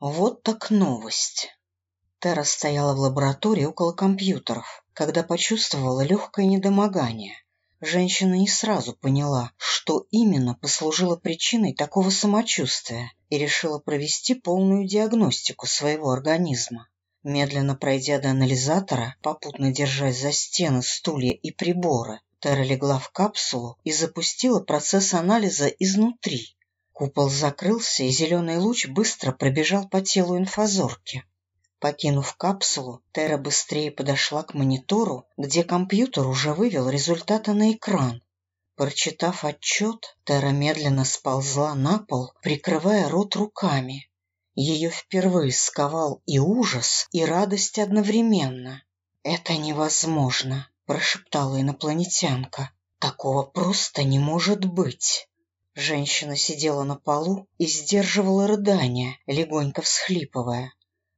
Вот так новость. Тера стояла в лаборатории около компьютеров, когда почувствовала легкое недомогание. Женщина не сразу поняла, что именно послужило причиной такого самочувствия, и решила провести полную диагностику своего организма. Медленно пройдя до анализатора, попутно держась за стены, стулья и приборы, Тера легла в капсулу и запустила процесс анализа изнутри. Купол закрылся, и зеленый луч быстро пробежал по телу инфазорки. Покинув капсулу, Тера быстрее подошла к монитору, где компьютер уже вывел результаты на экран. Прочитав отчет, Тера медленно сползла на пол, прикрывая рот руками. Ее впервые сковал и ужас, и радость одновременно. «Это невозможно прошептала инопланетянка. Такого просто не может быть. Женщина сидела на полу и сдерживала рыдания, легонько всхлипывая.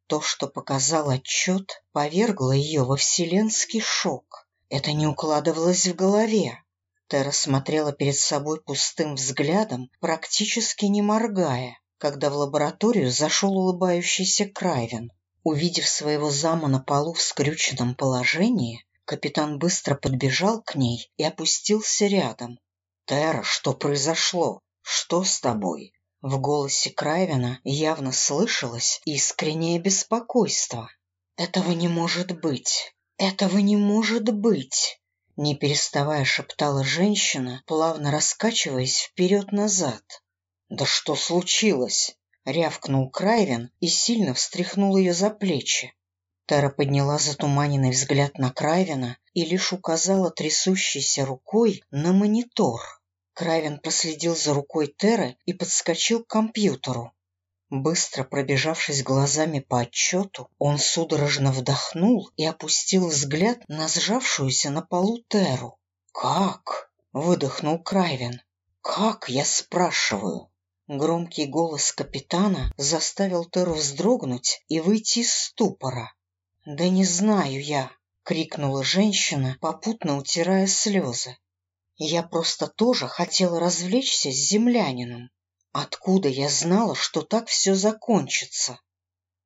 То, что показал отчет, повергло ее во вселенский шок. Это не укладывалось в голове. Тера смотрела перед собой пустым взглядом, практически не моргая, когда в лабораторию зашел улыбающийся Крайвен. Увидев своего зама на полу в скрюченном положении, Капитан быстро подбежал к ней и опустился рядом. «Тера, что произошло? Что с тобой?» В голосе Крайвена явно слышалось искреннее беспокойство. «Этого не может быть! Этого не может быть!» Не переставая шептала женщина, плавно раскачиваясь вперед-назад. «Да что случилось?» — рявкнул Крайвен и сильно встряхнул ее за плечи. Тара подняла затуманенный взгляд на Крайвена и лишь указала трясущейся рукой на монитор. Крайвен проследил за рукой Теры и подскочил к компьютеру. Быстро пробежавшись глазами по отчету, он судорожно вдохнул и опустил взгляд на сжавшуюся на полу Теру. «Как?» — выдохнул Крайвен. «Как?» — я спрашиваю. Громкий голос капитана заставил Теру вздрогнуть и выйти из ступора. «Да не знаю я!» — крикнула женщина, попутно утирая слезы. «Я просто тоже хотела развлечься с землянином. Откуда я знала, что так все закончится?»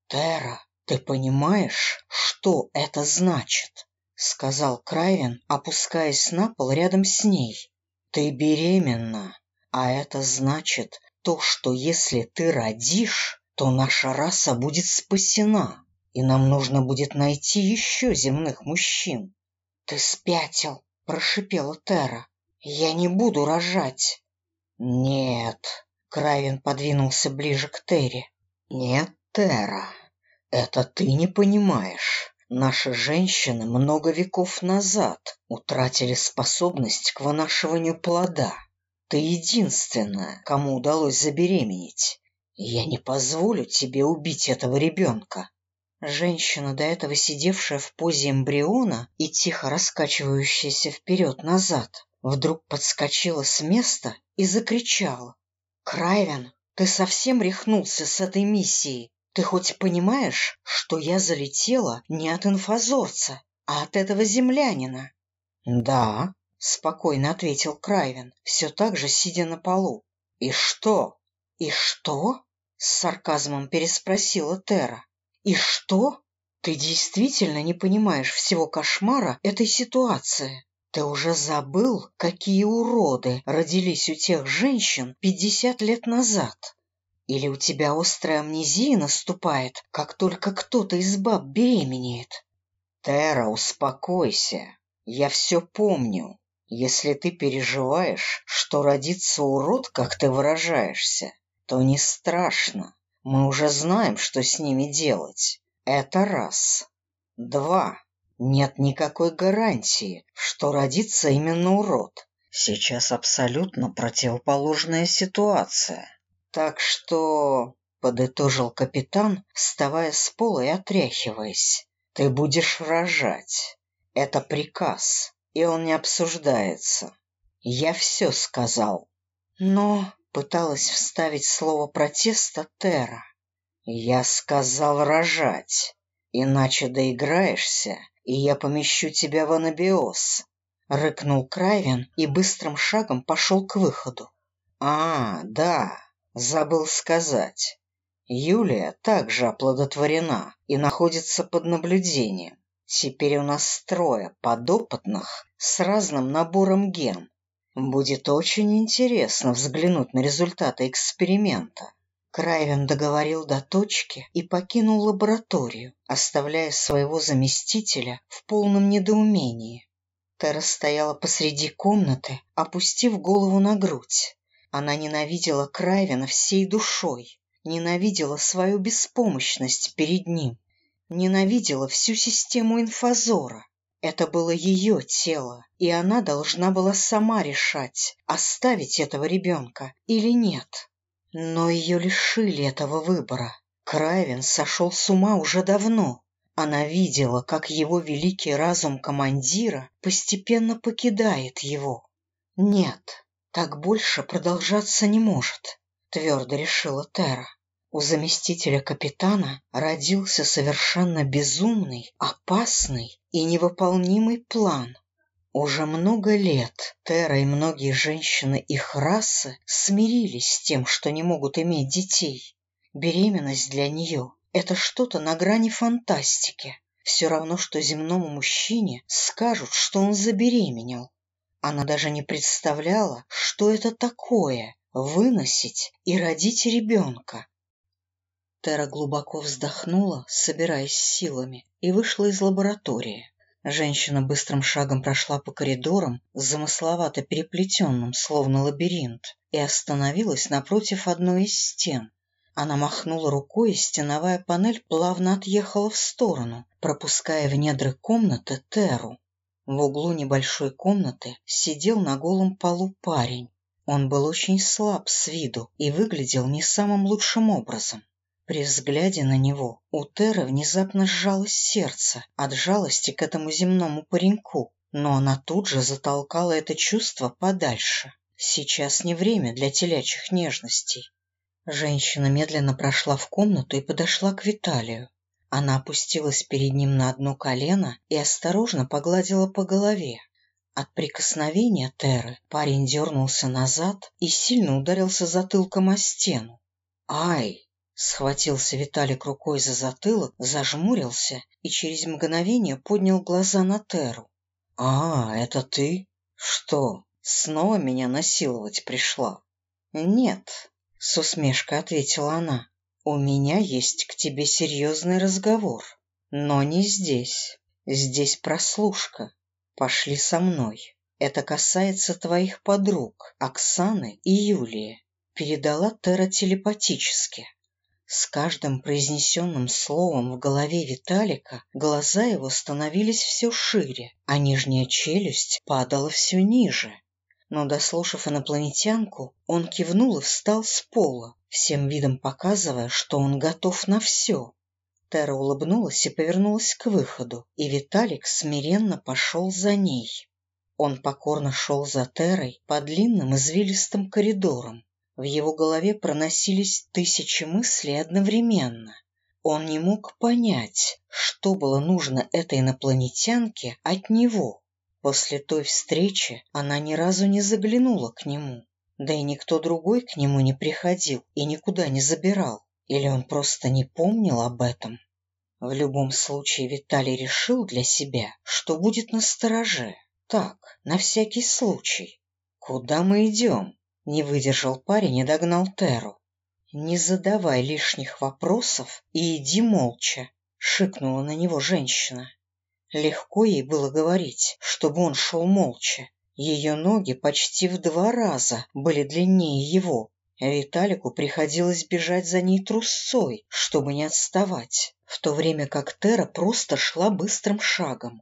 «Тера, ты понимаешь, что это значит?» — сказал Крайвен, опускаясь на пол рядом с ней. «Ты беременна, а это значит то, что если ты родишь, то наша раса будет спасена и нам нужно будет найти еще земных мужчин. — Ты спятил, — прошипела Тера. — Я не буду рожать. — Нет, — Кравин подвинулся ближе к Терри. — Нет, Тера, это ты не понимаешь. Наши женщины много веков назад утратили способность к вынашиванию плода. Ты единственная, кому удалось забеременеть. Я не позволю тебе убить этого ребенка. Женщина, до этого сидевшая в позе эмбриона и тихо раскачивающаяся вперед-назад, вдруг подскочила с места и закричала. «Крайвен, ты совсем рехнулся с этой миссией? Ты хоть понимаешь, что я залетела не от инфозорца, а от этого землянина?» «Да», — спокойно ответил Крайвен, все так же сидя на полу. «И что?» «И что?» — с сарказмом переспросила Тера. И что? Ты действительно не понимаешь всего кошмара этой ситуации? Ты уже забыл, какие уроды родились у тех женщин пятьдесят лет назад? Или у тебя острая амнезия наступает, как только кто-то из баб беременеет? Тера, успокойся. Я все помню. Если ты переживаешь, что родится урод, как ты выражаешься, то не страшно. Мы уже знаем, что с ними делать. Это раз. Два. Нет никакой гарантии, что родится именно урод. Сейчас абсолютно противоположная ситуация. Так что, — подытожил капитан, вставая с пола и отряхиваясь, — ты будешь рожать. Это приказ, и он не обсуждается. Я все сказал. Но Пыталась вставить слово протеста Тера. «Я сказал рожать, иначе доиграешься, и я помещу тебя в анабиоз», — рыкнул Крайвен и быстрым шагом пошел к выходу. «А, да, забыл сказать. Юлия также оплодотворена и находится под наблюдением. Теперь у нас трое подопытных с разным набором ген. Будет очень интересно взглянуть на результаты эксперимента. Крайвен договорил до точки и покинул лабораторию, оставляя своего заместителя в полном недоумении. Тера стояла посреди комнаты, опустив голову на грудь. Она ненавидела Крайвена всей душой ненавидела свою беспомощность перед ним, ненавидела всю систему инфозора. Это было ее тело, и она должна была сама решать, оставить этого ребенка или нет. Но ее лишили этого выбора. Крайвен сошел с ума уже давно. Она видела, как его великий разум командира постепенно покидает его. Нет, так больше продолжаться не может твердо решила Тера. У заместителя капитана родился совершенно безумный, опасный и невыполнимый план. Уже много лет Тера и многие женщины их расы смирились с тем, что не могут иметь детей. Беременность для нее – это что-то на грани фантастики. Все равно, что земному мужчине скажут, что он забеременел. Она даже не представляла, что это такое выносить и родить ребенка. Тера глубоко вздохнула, собираясь силами, и вышла из лаборатории. Женщина быстрым шагом прошла по коридорам, замысловато переплетенным, словно лабиринт, и остановилась напротив одной из стен. Она махнула рукой, и стеновая панель плавно отъехала в сторону, пропуская в недры комнаты Теру. В углу небольшой комнаты сидел на голом полу парень. Он был очень слаб с виду и выглядел не самым лучшим образом. При взгляде на него у Теры внезапно сжалось сердце от жалости к этому земному пареньку, но она тут же затолкала это чувство подальше. Сейчас не время для телячьих нежностей. Женщина медленно прошла в комнату и подошла к Виталию. Она опустилась перед ним на одно колено и осторожно погладила по голове. От прикосновения Теры парень дернулся назад и сильно ударился затылком о стену. «Ай!» — схватился Виталик рукой за затылок, зажмурился и через мгновение поднял глаза на Теру. «А, это ты? Что, снова меня насиловать пришла?» «Нет», — с усмешкой ответила она. «У меня есть к тебе серьезный разговор, но не здесь. Здесь прослушка. Пошли со мной. Это касается твоих подруг, Оксаны и Юлии. Передала Тера телепатически. С каждым произнесенным словом в голове Виталика глаза его становились все шире, а нижняя челюсть падала все ниже. Но, дослушав инопланетянку, он кивнул и встал с пола, всем видом показывая, что он готов на все. Тера улыбнулась и повернулась к выходу, и Виталик смиренно пошел за ней. Он покорно шел за Терой по длинным извилистым коридорам. В его голове проносились тысячи мыслей одновременно. Он не мог понять, что было нужно этой инопланетянке от него. После той встречи она ни разу не заглянула к нему, да и никто другой к нему не приходил и никуда не забирал. Или он просто не помнил об этом? В любом случае Виталий решил для себя, что будет на стороже. Так, на всякий случай. «Куда мы идем?» — не выдержал парень и догнал Теру. «Не задавай лишних вопросов и иди молча», — шикнула на него женщина. Легко ей было говорить, чтобы он шел молча. Ее ноги почти в два раза были длиннее его, Виталику приходилось бежать за ней трусцой, чтобы не отставать, в то время как Тера просто шла быстрым шагом.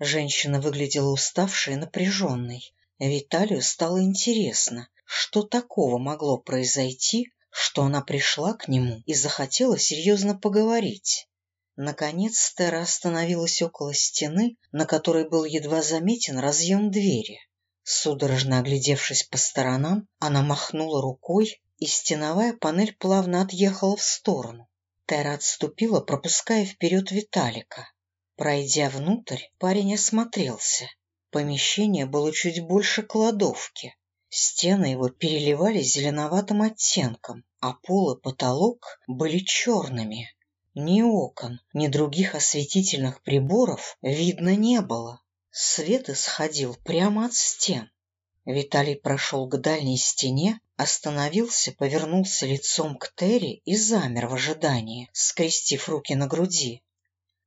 Женщина выглядела уставшей и напряженной. Виталию стало интересно, что такого могло произойти, что она пришла к нему и захотела серьезно поговорить. Наконец Тера остановилась около стены, на которой был едва заметен разъем двери. Судорожно оглядевшись по сторонам, она махнула рукой, и стеновая панель плавно отъехала в сторону. Тера отступила, пропуская вперед Виталика. Пройдя внутрь, парень осмотрелся. Помещение было чуть больше кладовки. Стены его переливались зеленоватым оттенком, а пол и потолок были черными. Ни окон, ни других осветительных приборов видно не было. Свет исходил прямо от стен. Виталий прошел к дальней стене, остановился, повернулся лицом к Терри и замер в ожидании, скрестив руки на груди.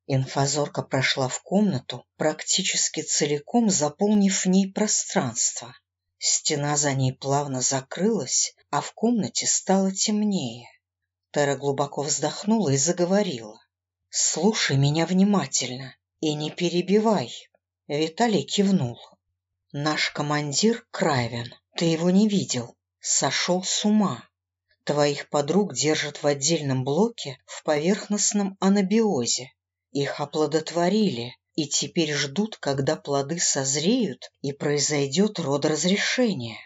Инфазорка прошла в комнату, практически целиком заполнив в ней пространство. Стена за ней плавно закрылась, а в комнате стало темнее. Тера глубоко вздохнула и заговорила. «Слушай меня внимательно и не перебивай». Виталий кивнул. «Наш командир Крайвен, ты его не видел, сошел с ума. Твоих подруг держат в отдельном блоке в поверхностном анабиозе. Их оплодотворили и теперь ждут, когда плоды созреют и произойдет родоразрешение.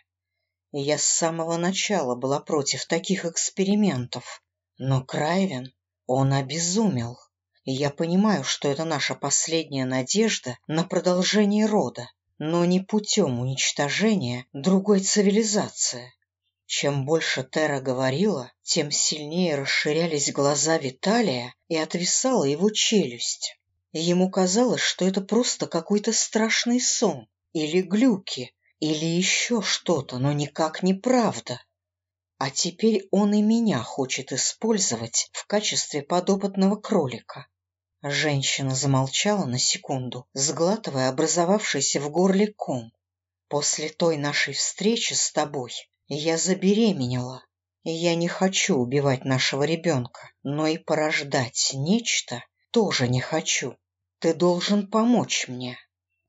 Я с самого начала была против таких экспериментов, но Крайвен, он обезумел. И я понимаю, что это наша последняя надежда на продолжение рода, но не путем уничтожения другой цивилизации. Чем больше Тера говорила, тем сильнее расширялись глаза Виталия и отвисала его челюсть. Ему казалось, что это просто какой-то страшный сон или глюки, или еще что-то, но никак не правда. А теперь он и меня хочет использовать в качестве подопытного кролика. Женщина замолчала на секунду, сглатывая образовавшийся в горле ком. После той нашей встречи с тобой я забеременела, я не хочу убивать нашего ребенка, но и порождать нечто тоже не хочу. Ты должен помочь мне.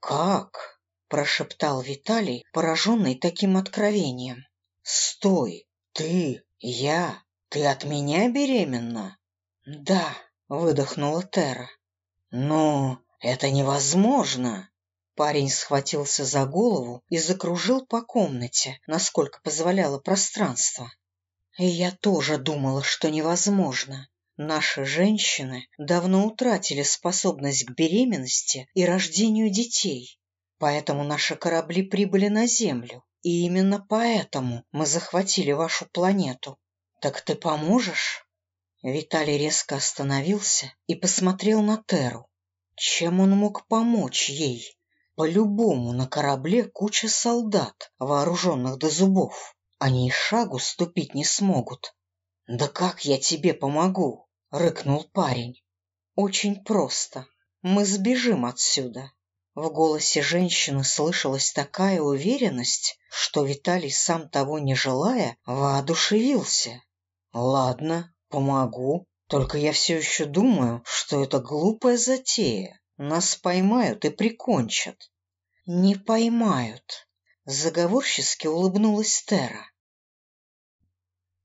Как? прошептал Виталий, пораженный таким откровением. Стой, «Ты? Я? Ты от меня беременна?» «Да», — выдохнула Тера. «Ну, это невозможно!» Парень схватился за голову и закружил по комнате, насколько позволяло пространство. И я тоже думала, что невозможно. Наши женщины давно утратили способность к беременности и рождению детей, поэтому наши корабли прибыли на Землю. И именно поэтому мы захватили вашу планету. Так ты поможешь?» Виталий резко остановился и посмотрел на Теру. Чем он мог помочь ей? По-любому на корабле куча солдат, вооруженных до зубов. Они и шагу ступить не смогут. «Да как я тебе помогу?» — рыкнул парень. «Очень просто. Мы сбежим отсюда. В голосе женщины слышалась такая уверенность, что Виталий, сам того не желая, воодушевился. «Ладно, помогу, только я все еще думаю, что это глупая затея. Нас поймают и прикончат». «Не поймают», — заговорчески улыбнулась Тера.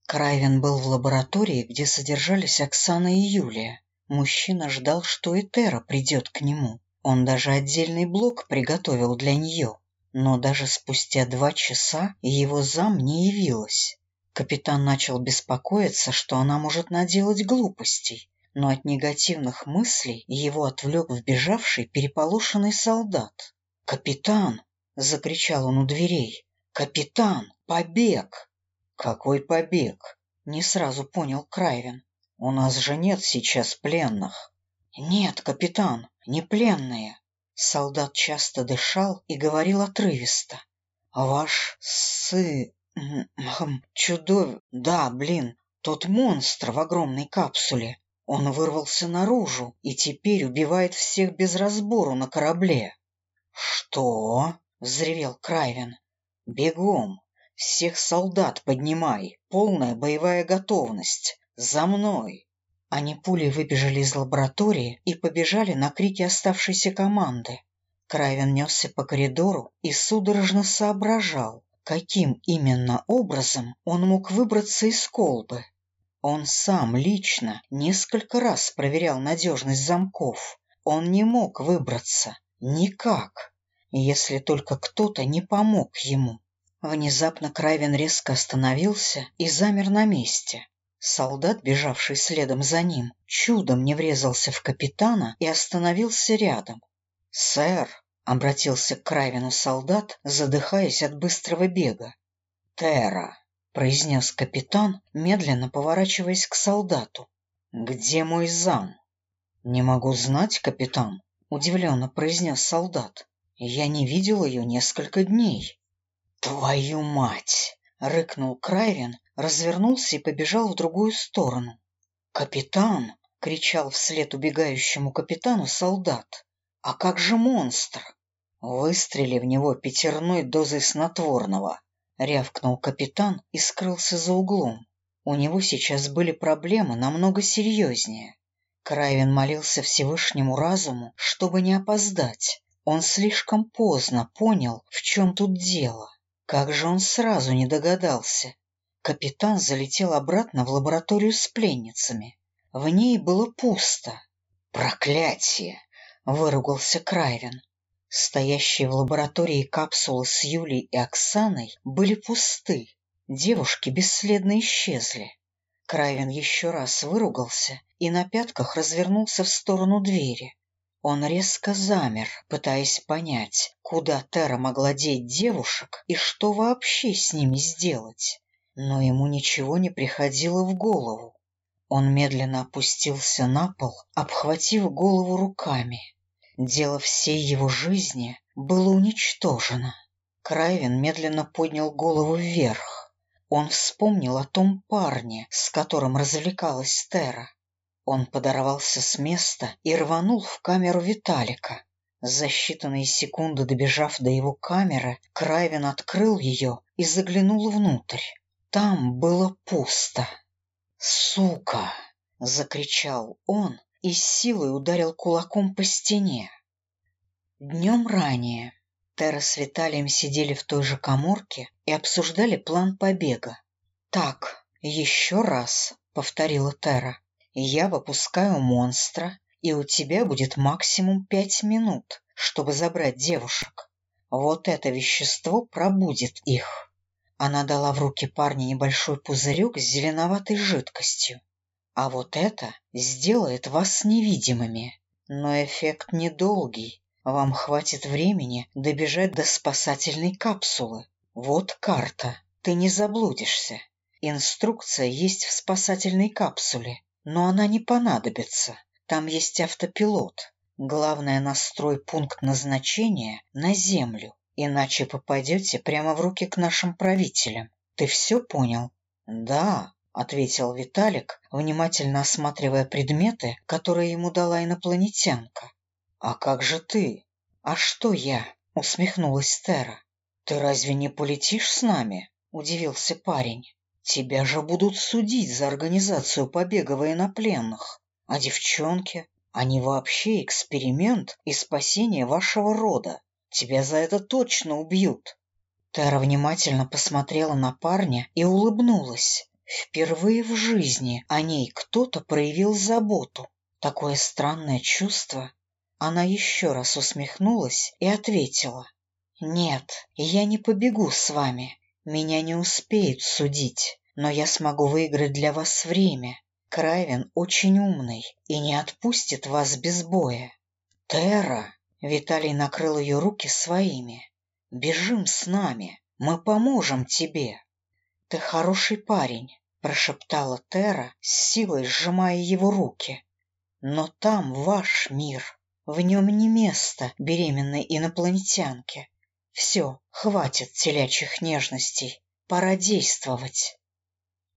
Крайвен был в лаборатории, где содержались Оксана и Юлия. Мужчина ждал, что и Тера придет к нему. Он даже отдельный блок приготовил для нее, но даже спустя два часа его зам не явилась. Капитан начал беспокоиться, что она может наделать глупостей, но от негативных мыслей его отвлек вбежавший переполошенный солдат. «Капитан!» — закричал он у дверей. «Капитан! Побег!» «Какой побег?» — не сразу понял Крайвен. «У нас же нет сейчас пленных». «Нет, капитан, не пленные. Солдат часто дышал и говорил отрывисто. «Ваш сы... Хм, чудов... Да, блин, тот монстр в огромной капсуле. Он вырвался наружу и теперь убивает всех без разбору на корабле». «Что?» — взревел Крайвен. «Бегом! Всех солдат поднимай! Полная боевая готовность! За мной!» Они пулей выбежали из лаборатории и побежали на крики оставшейся команды. Крайвен несся по коридору и судорожно соображал, каким именно образом он мог выбраться из колбы. Он сам лично несколько раз проверял надежность замков. Он не мог выбраться. Никак. Если только кто-то не помог ему. Внезапно Крайвен резко остановился и замер на месте. Солдат, бежавший следом за ним, чудом не врезался в капитана и остановился рядом. «Сэр!» — обратился к Крайвину солдат, задыхаясь от быстрого бега. «Терра!» — произнес капитан, медленно поворачиваясь к солдату. «Где мой зам?» «Не могу знать, капитан», — удивленно произнес солдат. «Я не видел ее несколько дней». «Твою мать!» — рыкнул Крайвин, развернулся и побежал в другую сторону. «Капитан!» — кричал вслед убегающему капитану солдат. «А как же монстр?» «Выстрели в него пятерной дозой снотворного», — рявкнул капитан и скрылся за углом. У него сейчас были проблемы намного серьезнее. Крайвин молился Всевышнему разуму, чтобы не опоздать. Он слишком поздно понял, в чем тут дело. Как же он сразу не догадался? Капитан залетел обратно в лабораторию с пленницами. В ней было пусто. «Проклятие!» — выругался Крайвин. Стоящие в лаборатории капсулы с Юлей и Оксаной были пусты. Девушки бесследно исчезли. Крайвин еще раз выругался и на пятках развернулся в сторону двери. Он резко замер, пытаясь понять, куда Тера могла деть девушек и что вообще с ними сделать. Но ему ничего не приходило в голову. Он медленно опустился на пол, обхватив голову руками. Дело всей его жизни было уничтожено. Крайвин медленно поднял голову вверх. Он вспомнил о том парне, с которым развлекалась Тера. Он подорвался с места и рванул в камеру Виталика. За считанные секунды добежав до его камеры, Крайвин открыл ее и заглянул внутрь. Там было пусто. «Сука!» — закричал он и с силой ударил кулаком по стене. Днем ранее Тера с Виталием сидели в той же коморке и обсуждали план побега. «Так, еще раз», — повторила Тера, — «я выпускаю монстра, и у тебя будет максимум пять минут, чтобы забрать девушек. Вот это вещество пробудит их». Она дала в руки парня небольшой пузырек с зеленоватой жидкостью. А вот это сделает вас невидимыми. Но эффект недолгий. Вам хватит времени добежать до спасательной капсулы. Вот карта. Ты не заблудишься. Инструкция есть в спасательной капсуле, но она не понадобится. Там есть автопилот. Главное, настрой пункт назначения на Землю, иначе попадете прямо в руки к нашим правителям. Ты все понял? Да, — ответил Виталик, внимательно осматривая предметы, которые ему дала инопланетянка. «А как же ты?» «А что я?» — усмехнулась Тера. «Ты разве не полетишь с нами?» — удивился парень. «Тебя же будут судить за организацию побега военнопленных. А девчонки? Они вообще эксперимент и спасение вашего рода. Тебя за это точно убьют». Тера внимательно посмотрела на парня и улыбнулась. Впервые в жизни о ней кто-то проявил заботу. Такое странное чувство. Она еще раз усмехнулась и ответила. «Нет, я не побегу с вами. Меня не успеют судить, но я смогу выиграть для вас время. Крайвен очень умный и не отпустит вас без боя». «Терра!» — Виталий накрыл ее руки своими. «Бежим с нами, мы поможем тебе». «Ты хороший парень», — прошептала Тера, с силой сжимая его руки. «Но там ваш мир, в нем не место беременной инопланетянке. Все, хватит телячьих нежностей, пора действовать».